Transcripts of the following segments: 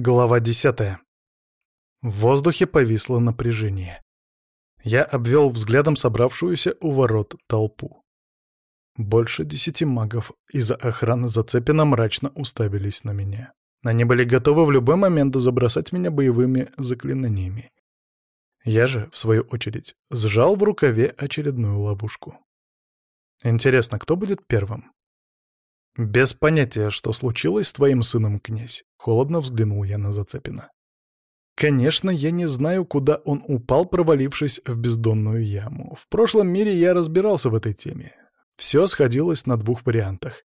Глава десятая. В воздухе повисло напряжение. Я обвел взглядом собравшуюся у ворот толпу. Больше десяти магов из-за охраны Зацепина мрачно уставились на меня. Они были готовы в любой момент забросать меня боевыми заклинаниями. Я же, в свою очередь, сжал в рукаве очередную ловушку. Интересно, кто будет первым? «Без понятия, что случилось с твоим сыном, князь», — холодно взглянул я на Зацепина. Конечно, я не знаю, куда он упал, провалившись в бездонную яму. В прошлом мире я разбирался в этой теме. Все сходилось на двух вариантах.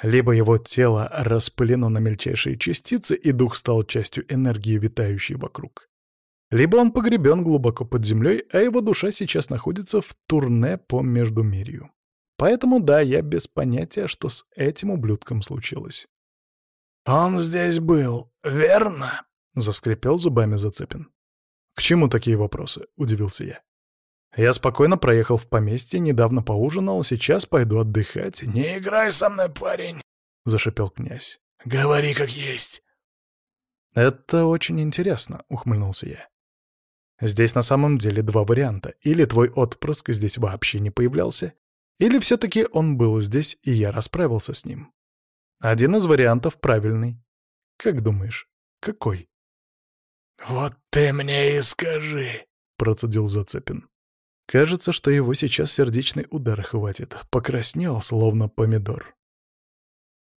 Либо его тело распылено на мельчайшие частицы, и дух стал частью энергии, витающей вокруг. Либо он погребен глубоко под землей, а его душа сейчас находится в турне по Междумирью. Поэтому да, я без понятия, что с этим ублюдком случилось. «Он здесь был, верно?» — заскрипел зубами Зацепин. «К чему такие вопросы?» — удивился я. «Я спокойно проехал в поместье, недавно поужинал, сейчас пойду отдыхать». «Не играй со мной, парень!» — зашипел князь. «Говори как есть!» «Это очень интересно», — ухмыльнулся я. «Здесь на самом деле два варианта. Или твой отпрыск здесь вообще не появлялся, или все-таки он был здесь, и я расправился с ним? Один из вариантов правильный. Как думаешь, какой? «Вот ты мне и скажи», — процедил Зацепин. Кажется, что его сейчас сердечный удар хватит. Покраснел, словно помидор.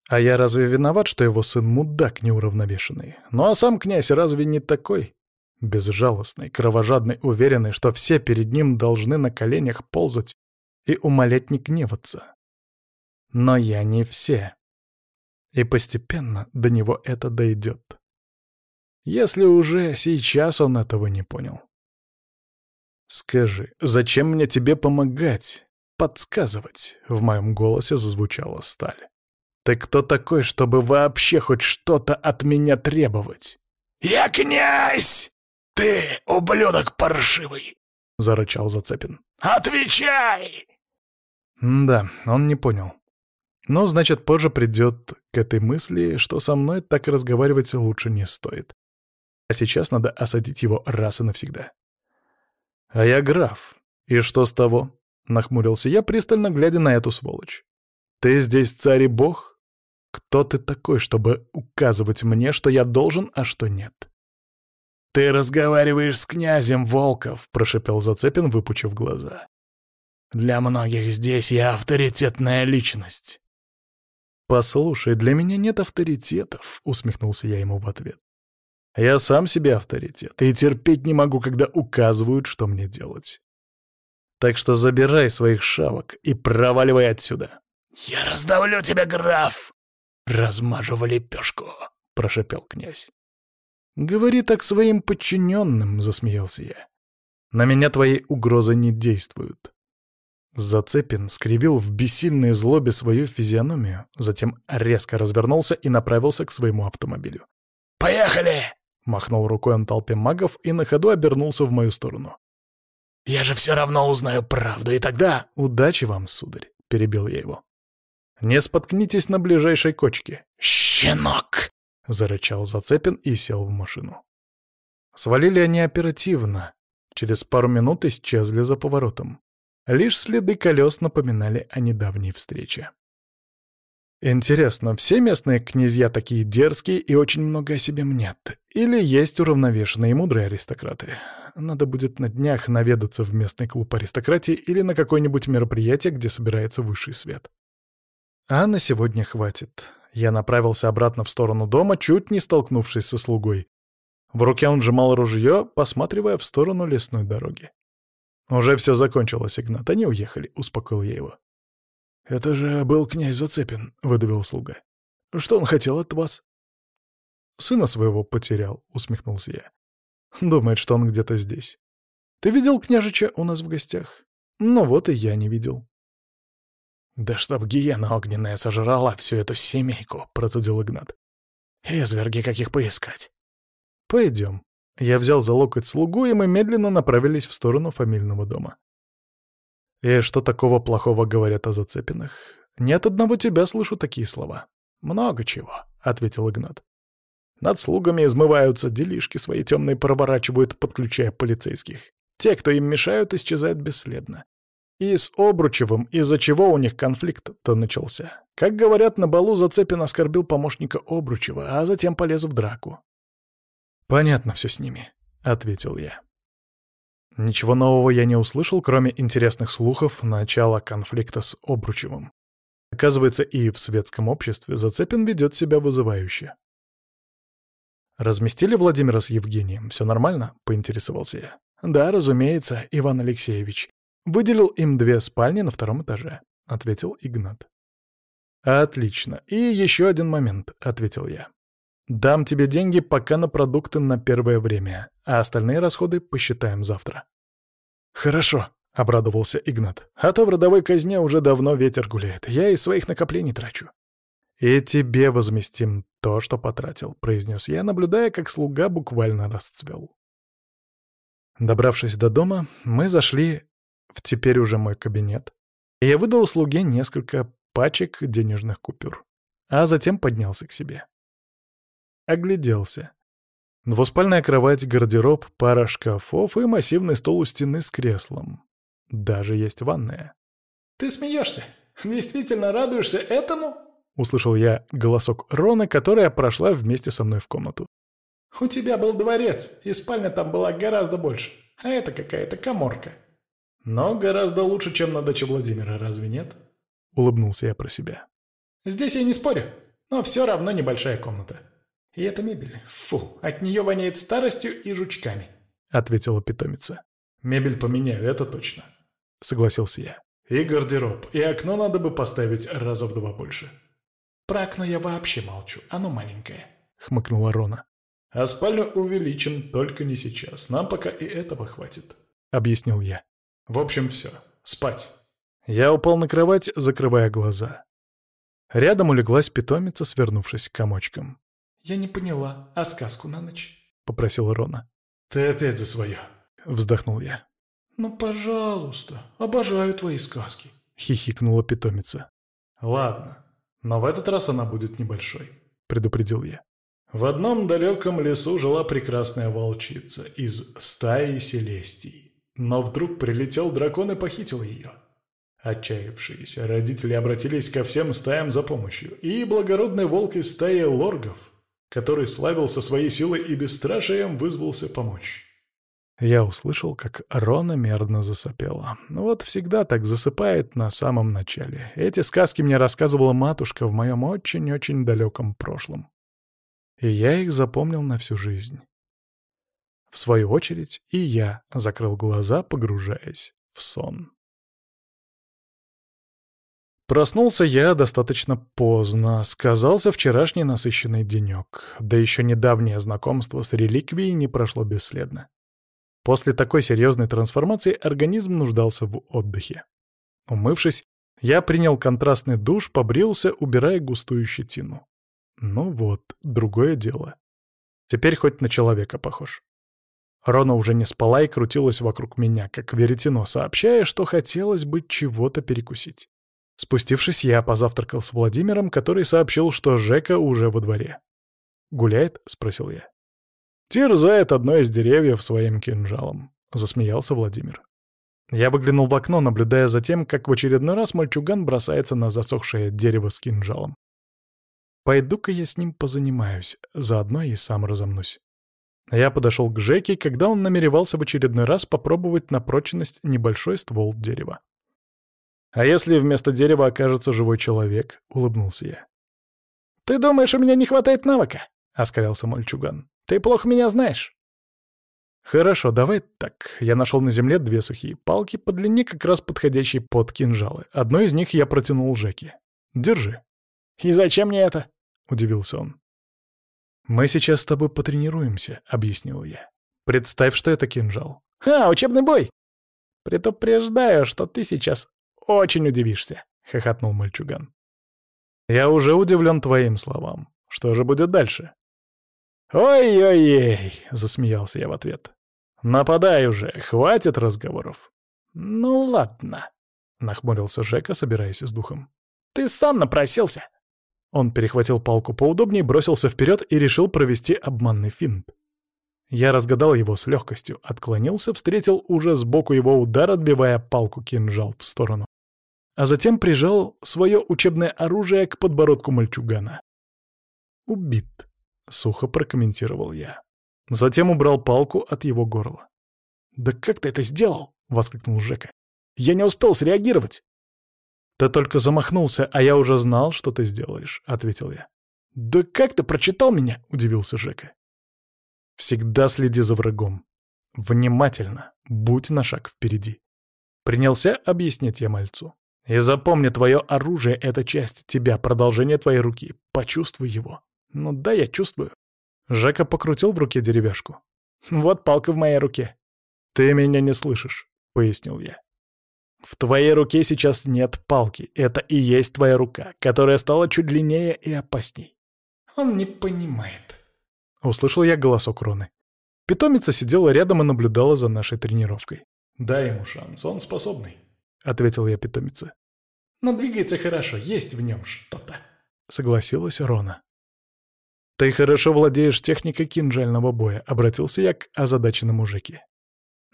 А я разве виноват, что его сын мудак неуравновешенный? Ну а сам князь разве не такой? Безжалостный, кровожадный, уверенный, что все перед ним должны на коленях ползать и умолять не гневаться. Но я не все. И постепенно до него это дойдет. Если уже сейчас он этого не понял. «Скажи, зачем мне тебе помогать, подсказывать?» В моем голосе зазвучала сталь. «Ты кто такой, чтобы вообще хоть что-то от меня требовать?» «Я князь! Ты, ублюдок паршивый!» — зарычал Зацепин. «Отвечай!» Да, он не понял. Но, значит, позже придет к этой мысли, что со мной так разговаривать лучше не стоит. А сейчас надо осадить его раз и навсегда. «А я граф. И что с того?» — нахмурился я, пристально глядя на эту сволочь. «Ты здесь царь и бог? Кто ты такой, чтобы указывать мне, что я должен, а что нет?» «Ты разговариваешь с князем Волков», — прошепел Зацепин, выпучив глаза. Для многих здесь я авторитетная личность». «Послушай, для меня нет авторитетов», — усмехнулся я ему в ответ. «Я сам себе авторитет, и терпеть не могу, когда указывают, что мне делать. Так что забирай своих шавок и проваливай отсюда». «Я раздавлю тебя, граф!» «Размажу в лепешку», — прошепел князь. «Говори так своим подчиненным», — засмеялся я. «На меня твои угрозы не действуют. Зацепин скривил в бессильной злобе свою физиономию, затем резко развернулся и направился к своему автомобилю. «Поехали!» — махнул рукой он толпе магов и на ходу обернулся в мою сторону. «Я же все равно узнаю правду, и тогда...» «Удачи вам, сударь!» — перебил я его. «Не споткнитесь на ближайшей кочке!» «Щенок!» — зарычал Зацепин и сел в машину. Свалили они оперативно. Через пару минут исчезли за поворотом. Лишь следы колес напоминали о недавней встрече. Интересно, все местные князья такие дерзкие и очень много о себе мнят? Или есть уравновешенные и мудрые аристократы? Надо будет на днях наведаться в местный клуб аристократии или на какое-нибудь мероприятие, где собирается высший свет. А на сегодня хватит. Я направился обратно в сторону дома, чуть не столкнувшись со слугой. В руке он сжимал ружье, посматривая в сторону лесной дороги. «Уже все закончилось, Игнат, они уехали», — успокоил я его. «Это же был князь Зацепин», — выдавил слуга. «Что он хотел от вас?» «Сына своего потерял», — усмехнулся я. «Думает, что он где-то здесь. Ты видел княжича у нас в гостях? Ну вот и я не видел». «Да чтоб гиена огненная сожрала всю эту семейку», — процедил Игнат. «Изверги каких поискать?» «Пойдем», я взял за локоть слугу, и мы медленно направились в сторону фамильного дома. «И что такого плохого говорят о Зацепинах? Не от одного тебя слышу такие слова». «Много чего», — ответил Игнат. Над слугами измываются, делишки свои темные проворачивают, подключая полицейских. Те, кто им мешают, исчезают бесследно. И с Обручевым, из-за чего у них конфликт-то начался. Как говорят, на балу Зацепин оскорбил помощника Обручева, а затем полез в драку. «Понятно все с ними», — ответил я. Ничего нового я не услышал, кроме интересных слухов начала конфликта с Обручевым. Оказывается, и в светском обществе Зацепин ведет себя вызывающе. «Разместили Владимира с Евгением? Все нормально?» — поинтересовался я. «Да, разумеется, Иван Алексеевич. Выделил им две спальни на втором этаже», — ответил Игнат. «Отлично. И еще один момент», — ответил я. «Дам тебе деньги пока на продукты на первое время, а остальные расходы посчитаем завтра». «Хорошо», — обрадовался Игнат. «А то в родовой казне уже давно ветер гуляет. Я из своих накоплений трачу». «И тебе возместим то, что потратил», — произнес я, наблюдая, как слуга буквально расцвел. Добравшись до дома, мы зашли в теперь уже мой кабинет, и я выдал слуге несколько пачек денежных купюр, а затем поднялся к себе. Огляделся. Двуспальная кровать, гардероб, пара шкафов и массивный стол у стены с креслом. Даже есть ванная. «Ты смеешься? Действительно радуешься этому?» — услышал я голосок Рона, которая прошла вместе со мной в комнату. «У тебя был дворец, и спальня там была гораздо больше, а это какая-то коморка». «Но гораздо лучше, чем на даче Владимира, разве нет?» — улыбнулся я про себя. «Здесь я не спорю, но все равно небольшая комната. И эта мебель, фу, от нее воняет старостью и жучками», — ответила питомица. «Мебель поменяю, это точно», — согласился я. «И гардероб, и окно надо бы поставить раза в два больше». «Про окно я вообще молчу, оно маленькое», — хмыкнула Рона. «А спальню увеличим, только не сейчас. Нам пока и этого хватит», — объяснил я. «В общем, все. Спать». Я упал на кровать, закрывая глаза. Рядом улеглась питомица, свернувшись комочком. «Я не поняла, а сказку на ночь?» — попросила Рона. «Ты опять за свое», — вздохнул я. «Ну, пожалуйста, обожаю твои сказки», — хихикнула питомица. «Ладно, но в этот раз она будет небольшой», — предупредил я. В одном далеком лесу жила прекрасная волчица из стаи Селестий. Но вдруг прилетел дракон и похитил ее. Отчаявшиеся родители обратились ко всем стаям за помощью, и благородный волк из стаи лоргов, который славился своей силой и бесстрашием, вызвался помочь. Я услышал, как Рона мерно засопела. Вот всегда так засыпает на самом начале. Эти сказки мне рассказывала матушка в моем очень-очень далеком прошлом. И я их запомнил на всю жизнь. В свою очередь и я закрыл глаза, погружаясь в сон. Проснулся я достаточно поздно, сказался вчерашний насыщенный денек, да еще недавнее знакомство с реликвией не прошло бесследно. После такой серьезной трансформации организм нуждался в отдыхе. Умывшись, я принял контрастный душ, побрился, убирая густую щетину. Ну вот, другое дело. Теперь хоть на человека похож. Рона уже не спала и крутилась вокруг меня, как веретено, сообщая, что хотелось бы чего-то перекусить. Спустившись, я позавтракал с Владимиром, который сообщил, что Жека уже во дворе. «Гуляет?» — спросил я. «Терзает одно из деревьев своим кинжалом», — засмеялся Владимир. Я выглянул в окно, наблюдая за тем, как в очередной раз мальчуган бросается на засохшее дерево с кинжалом. Пойду-ка я с ним позанимаюсь, заодно и сам разомнусь. Я подошел к Жеке, когда он намеревался в очередной раз попробовать на прочность небольшой ствол дерева. «А если вместо дерева окажется живой человек?» — улыбнулся я. «Ты думаешь, у меня не хватает навыка?» — оскалялся мальчуган. Ты плохо меня знаешь». «Хорошо, давай так. Я нашел на земле две сухие палки по длине, как раз подходящие под кинжалы. Одну из них я протянул Жеке. Держи». «И зачем мне это?» — удивился он. «Мы сейчас с тобой потренируемся», — объяснил я. «Представь, что это кинжал». «А, учебный бой!» «Предупреждаю, что ты сейчас очень удивишься», — хохотнул мальчуган. «Я уже удивлен твоим словам. Что же будет дальше?» «Ой-ой-ой!» — засмеялся я в ответ. «Нападай уже, хватит разговоров». «Ну ладно», — нахмурился Жека, собираясь с духом. «Ты сам напросился». Он перехватил палку поудобнее, бросился вперед и решил провести обманный финт. Я разгадал его с легкостью, отклонился, встретил уже сбоку его удар, отбивая палку кинжал в сторону. А затем прижал свое учебное оружие к подбородку мальчугана. «Убит», — сухо прокомментировал я. Затем убрал палку от его горла. «Да как ты это сделал?» — воскликнул Жека. «Я не успел среагировать!» «Ты только замахнулся, а я уже знал, что ты сделаешь», — ответил я. «Да как ты прочитал меня?» — удивился Жека. «Всегда следи за врагом. Внимательно, будь на шаг впереди». Принялся объяснить я мальцу. «И запомни, твое оружие — это часть тебя, продолжение твоей руки. Почувствуй его». «Ну да, я чувствую». Жека покрутил в руке деревяшку. «Вот палка в моей руке». «Ты меня не слышишь», — пояснил я. В твоей руке сейчас нет палки. Это и есть твоя рука, которая стала чуть длиннее и опасней. Он не понимает. Услышал я голосок Роны. Питомица сидела рядом и наблюдала за нашей тренировкой. «Дай ему шанс, он способный», — ответил я питомице. «Но двигается хорошо, есть в нем что-то», — согласилась Рона. «Ты хорошо владеешь техникой кинжального боя», — обратился я к озадаченному Жеке.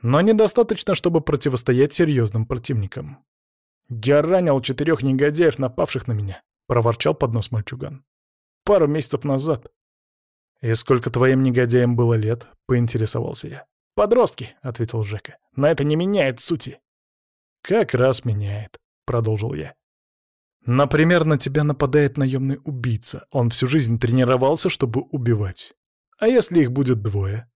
Но недостаточно, чтобы противостоять серьезным противникам. «Я ранил четырех негодяев, напавших на меня», — проворчал под нос мальчуган. «Пару месяцев назад». «И сколько твоим негодяям было лет?» — поинтересовался я. «Подростки», — ответил Жека. «Но это не меняет сути». «Как раз меняет», — продолжил я. «Например, на тебя нападает наемный убийца. Он всю жизнь тренировался, чтобы убивать. А если их будет двое?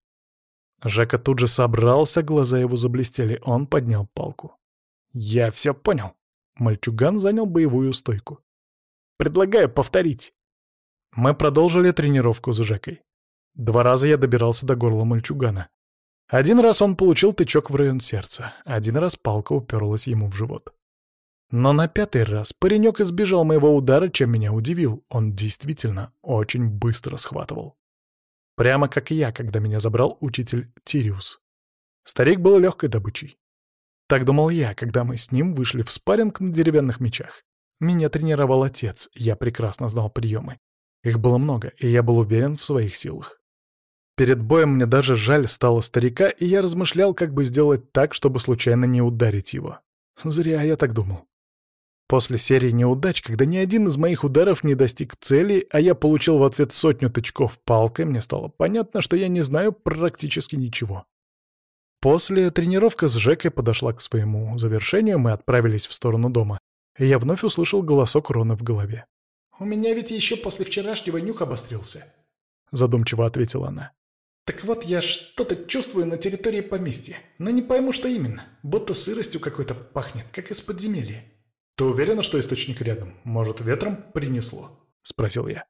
Жека тут же собрался, глаза его заблестели, он поднял палку. «Я все понял». Мальчуган занял боевую стойку. «Предлагаю повторить». Мы продолжили тренировку с Жекой. Два раза я добирался до горла мальчугана. Один раз он получил тычок в район сердца, один раз палка уперлась ему в живот. Но на пятый раз паренек избежал моего удара, чем меня удивил. Он действительно очень быстро схватывал. Прямо как я, когда меня забрал учитель Тириус. Старик был легкой добычей. Так думал я, когда мы с ним вышли в спарринг на деревянных мечах. Меня тренировал отец, я прекрасно знал приемы. Их было много, и я был уверен в своих силах. Перед боем мне даже жаль стало старика, и я размышлял, как бы сделать так, чтобы случайно не ударить его. Зря я так думал. После серии неудач, когда ни один из моих ударов не достиг цели, а я получил в ответ сотню тычков палкой, мне стало понятно, что я не знаю практически ничего. После тренировка с Жекой подошла к своему завершению, мы отправились в сторону дома. И я вновь услышал голосок Рона в голове. «У меня ведь еще после вчерашнего нюх обострился», — задумчиво ответила она. «Так вот, я что-то чувствую на территории поместья, но не пойму, что именно. Будто сыростью какой-то пахнет, как из подземелья». «Ты уверена, что источник рядом? Может, ветром принесло?» — спросил я.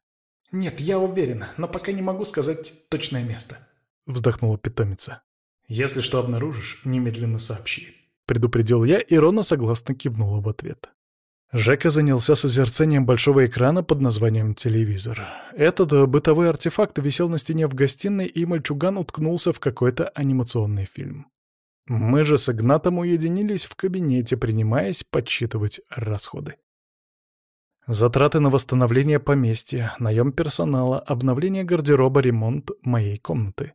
«Нет, я уверена, но пока не могу сказать точное место», — вздохнула питомица. «Если что обнаружишь, немедленно сообщи», — предупредил я, и Рона согласно кивнула в ответ. Жека занялся созерцанием большого экрана под названием «телевизор». Этот бытовой артефакт висел на стене в гостиной, и мальчуган уткнулся в какой-то анимационный фильм. Мы же с Игнатом уединились в кабинете, принимаясь подсчитывать расходы. Затраты на восстановление поместья, наем персонала, обновление гардероба, ремонт моей комнаты.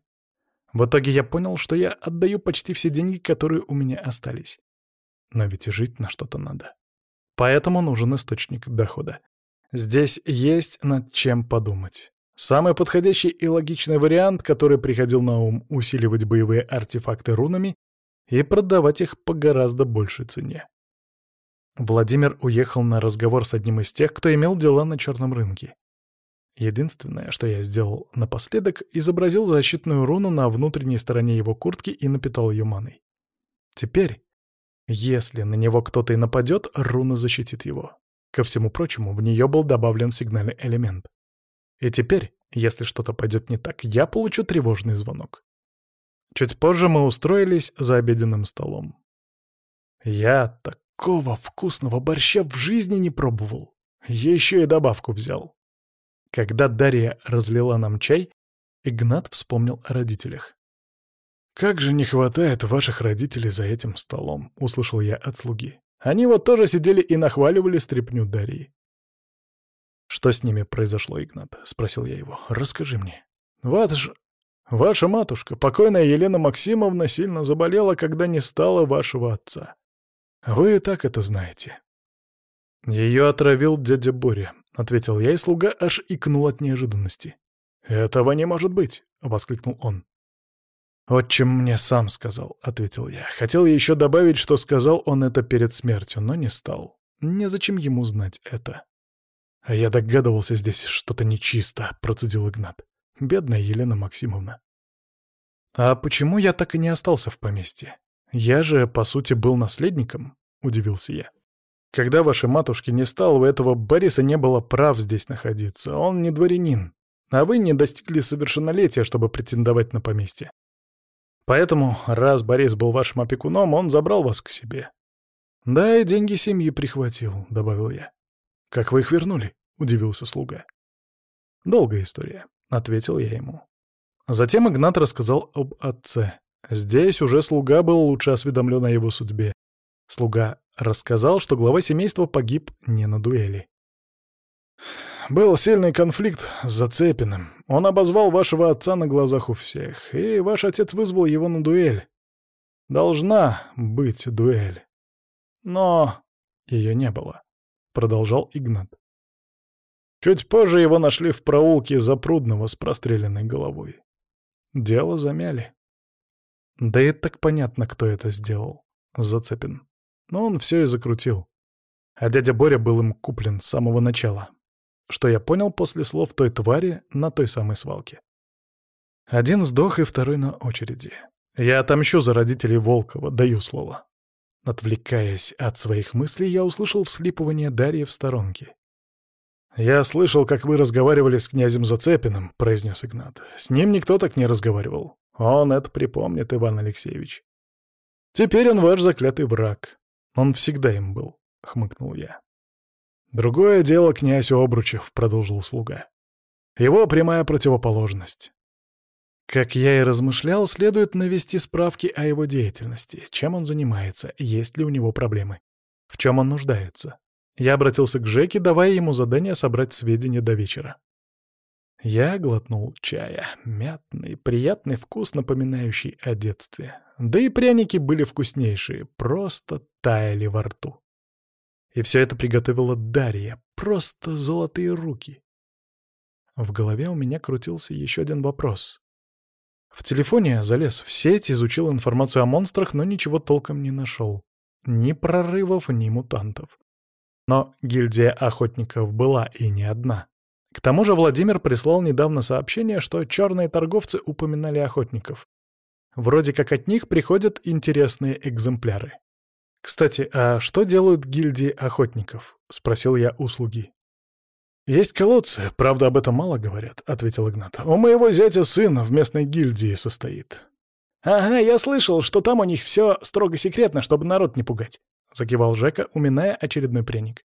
В итоге я понял, что я отдаю почти все деньги, которые у меня остались. Но ведь и жить на что-то надо. Поэтому нужен источник дохода. Здесь есть над чем подумать. Самый подходящий и логичный вариант, который приходил на ум усиливать боевые артефакты рунами и продавать их по гораздо большей цене. Владимир уехал на разговор с одним из тех, кто имел дела на черном рынке. Единственное, что я сделал напоследок, изобразил защитную руну на внутренней стороне его куртки и напитал ее маной. Теперь, если на него кто-то и нападет, руна защитит его. Ко всему прочему, в нее был добавлен сигнальный элемент. И теперь, если что-то пойдет не так, я получу тревожный звонок. Чуть позже мы устроились за обеденным столом. Я такого вкусного борща в жизни не пробовал. Еще и добавку взял. Когда Дарья разлила нам чай, Игнат вспомнил о родителях. «Как же не хватает ваших родителей за этим столом», — услышал я от слуги. Они вот тоже сидели и нахваливали стряпню Дарьи. «Что с ними произошло, Игнат?» — спросил я его. «Расскажи мне». «Вот ж... Ваша матушка, покойная Елена Максимовна, сильно заболела, когда не стало вашего отца. Вы и так это знаете». «Ее отравил дядя Боря», — ответил я, и слуга аж икнул от неожиданности. «Этого не может быть!» — воскликнул он. «Отчим мне сам сказал», — ответил я. Хотел еще добавить, что сказал он это перед смертью, но не стал. Незачем ему знать это. «А я догадывался, здесь что-то нечисто», — процедил Игнат. «Бедная Елена Максимовна». «А почему я так и не остался в поместье? Я же, по сути, был наследником», — удивился я. «Когда вашей матушки не стало, у этого Бориса не было прав здесь находиться. Он не дворянин, а вы не достигли совершеннолетия, чтобы претендовать на поместье. Поэтому, раз Борис был вашим опекуном, он забрал вас к себе. Да, и деньги семьи прихватил, — добавил я. «Как вы их вернули?» — удивился слуга. «Долгая история», — ответил я ему. Затем Игнат рассказал об отце. Здесь уже слуга был лучше осведомлен о его судьбе. Слуга рассказал, что глава семейства погиб не на дуэли. «Был сильный конфликт с Зацепиным. Он обозвал вашего отца на глазах у всех, и ваш отец вызвал его на дуэль. Должна быть дуэль. Но ее не было продолжал Игнат. Чуть позже его нашли в проулке Запрудного с простреленной головой. Дело замяли. Да и так понятно, кто это сделал. Зацепин. Но он все и закрутил. А дядя Боря был им куплен с самого начала. Что я понял после слов той твари на той самой свалке. Один сдох и второй на очереди. Я отомщу за родителей Волкова, даю слово. Отвлекаясь от своих мыслей, я услышал вслипывание Дарьи в сторонке. «Я слышал, как вы разговаривали с князем Зацепиным», — произнес Игнат. «С ним никто так не разговаривал. Он это припомнит, Иван Алексеевич. Теперь он ваш заклятый враг. Он всегда им был», — хмыкнул я. «Другое дело князь Обручев», — продолжил слуга. «Его прямая противоположность. Как я и размышлял, следует навести справки о его деятельности, чем он занимается, есть ли у него проблемы, в чем он нуждается. Я обратился к Жеке, давая ему задание собрать сведения до вечера. Я глотнул чая. Мятный, приятный вкус, напоминающий о детстве. Да и пряники были вкуснейшие, просто таяли во рту. И все это приготовила Дарья, просто золотые руки. В голове у меня крутился еще один вопрос. В телефоне залез в сеть, изучил информацию о монстрах, но ничего толком не нашел. Ни прорывов, ни мутантов. Но гильдия охотников была и не одна. К тому же Владимир прислал недавно сообщение, что черные торговцы упоминали охотников. Вроде как от них приходят интересные экземпляры. «Кстати, а что делают гильдии охотников?» — спросил я у слуги. «Есть колодцы, правда, об этом мало говорят», — ответил Игнат. «У моего зятя сын в местной гильдии состоит». «Ага, я слышал, что там у них все строго секретно, чтобы народ не пугать», — закивал Жека, уминая очередной пряник.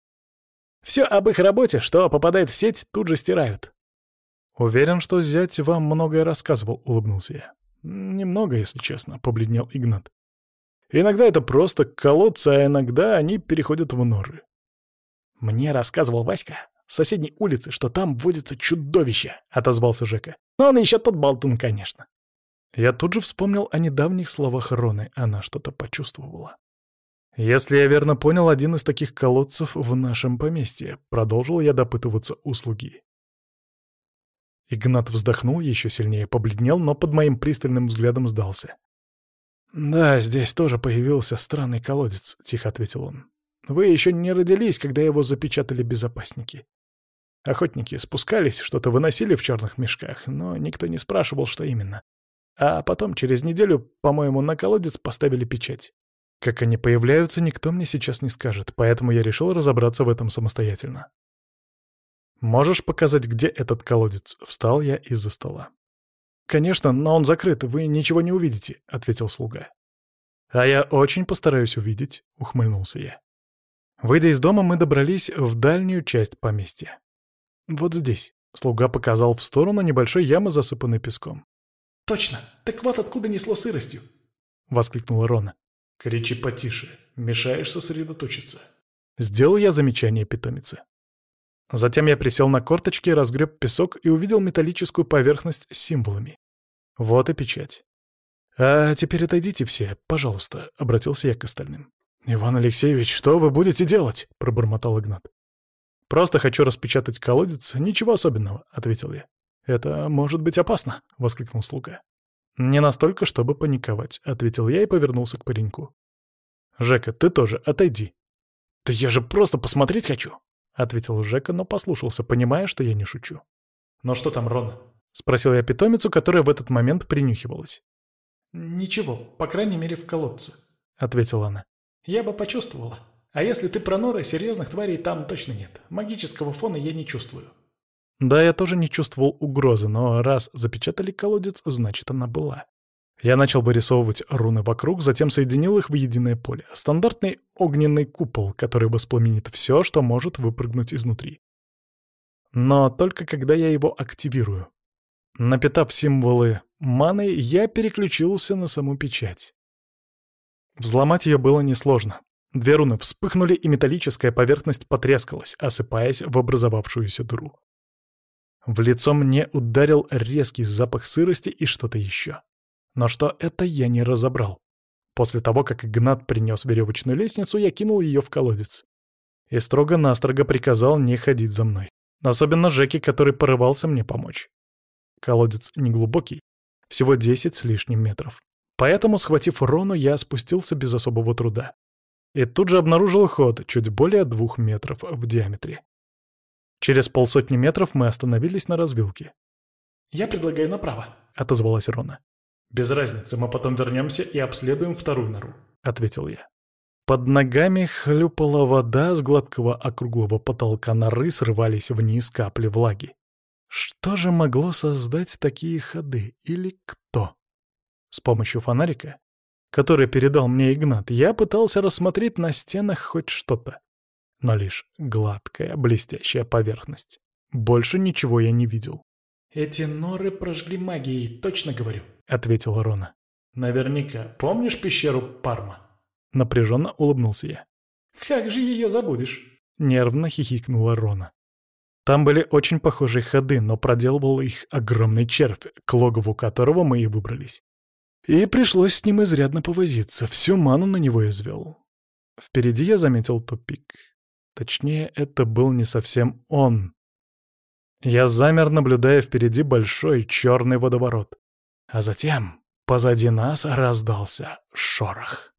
«Все об их работе, что попадает в сеть, тут же стирают». «Уверен, что зять вам многое рассказывал», — улыбнулся я. «Немного, если честно», — побледнел Игнат. «Иногда это просто колодцы, а иногда они переходят в норы». «Мне рассказывал Васька, с соседней улицы, что там водится чудовище», — отозвался Жека. «Но он еще тот болтун, конечно». Я тут же вспомнил о недавних словах Роны, она что-то почувствовала. «Если я верно понял, один из таких колодцев в нашем поместье», — продолжил я допытываться услуги. Игнат вздохнул, еще сильнее побледнел, но под моим пристальным взглядом сдался. «Да, здесь тоже появился странный колодец», — тихо ответил он. «Вы еще не родились, когда его запечатали безопасники. Охотники спускались, что-то выносили в черных мешках, но никто не спрашивал, что именно. А потом, через неделю, по-моему, на колодец поставили печать. Как они появляются, никто мне сейчас не скажет, поэтому я решил разобраться в этом самостоятельно. «Можешь показать, где этот колодец?» — встал я из-за стола. «Конечно, но он закрыт, вы ничего не увидите», — ответил слуга. «А я очень постараюсь увидеть», — ухмыльнулся я. Выйдя из дома, мы добрались в дальнюю часть поместья. «Вот здесь», — слуга показал в сторону небольшой ямы, засыпанной песком. «Точно! Так вот откуда несло сыростью!» — воскликнула Рона. «Кричи потише, мешаешь сосредоточиться». Сделал я замечание питомице. Затем я присел на корточки, разгреб песок и увидел металлическую поверхность с символами. Вот и печать. «А теперь отойдите все, пожалуйста», — обратился я к остальным. «Иван Алексеевич, что вы будете делать?» — пробормотал Игнат. «Просто хочу распечатать колодец, ничего особенного», — ответил я. «Это может быть опасно», — воскликнул слуга. «Не настолько, чтобы паниковать», — ответил я и повернулся к пареньку. «Жека, ты тоже отойди». «Да я же просто посмотреть хочу», — ответил Жека, но послушался, понимая, что я не шучу. «Ну что там, Рона?» — спросил я питомицу, которая в этот момент принюхивалась. «Ничего, по крайней мере, в колодце», — ответила она. «Я бы почувствовала. А если ты про норы, серьезных тварей там точно нет. Магического фона я не чувствую». Да, я тоже не чувствовал угрозы, но раз запечатали колодец, значит, она была. Я начал вырисовывать руны вокруг, затем соединил их в единое поле. Стандартный огненный купол, который воспламенит все, что может выпрыгнуть изнутри. Но только когда я его активирую. Напитав символы маны, я переключился на саму печать. Взломать ее было несложно. Две руны вспыхнули, и металлическая поверхность потрескалась, осыпаясь в образовавшуюся дыру. В лицо мне ударил резкий запах сырости и что-то еще. Но что это, я не разобрал. После того, как Игнат принес веревочную лестницу, я кинул ее в колодец. И строго-настрого приказал не ходить за мной. Особенно Жеки, который порывался мне помочь. Колодец неглубокий, всего 10 с лишним метров. Поэтому, схватив Рону, я спустился без особого труда. И тут же обнаружил ход чуть более двух метров в диаметре. Через полсотни метров мы остановились на развилке. «Я предлагаю направо», — отозвалась Рона. «Без разницы, мы потом вернемся и обследуем вторую нору», — ответил я. Под ногами хлюпала вода, с гладкого округлого потолка норы срывались вниз капли влаги. Что же могло создать такие ходы или кто? С помощью фонарика, который передал мне Игнат, я пытался рассмотреть на стенах хоть что-то но лишь гладкая, блестящая поверхность. Больше ничего я не видел. «Эти норы прожгли магией, точно говорю», — ответила Рона. «Наверняка. Помнишь пещеру Парма?» Напряженно улыбнулся я. «Как же ее забудешь?» — нервно хихикнула Рона. Там были очень похожие ходы, но проделывал их огромный червь, к логову которого мы и выбрались. И пришлось с ним изрядно повозиться, всю ману на него извел. Впереди я заметил тупик. Точнее, это был не совсем он. Я замер, наблюдая впереди большой черный водоворот. А затем позади нас раздался шорох.